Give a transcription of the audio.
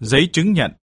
giấy chứng nhận.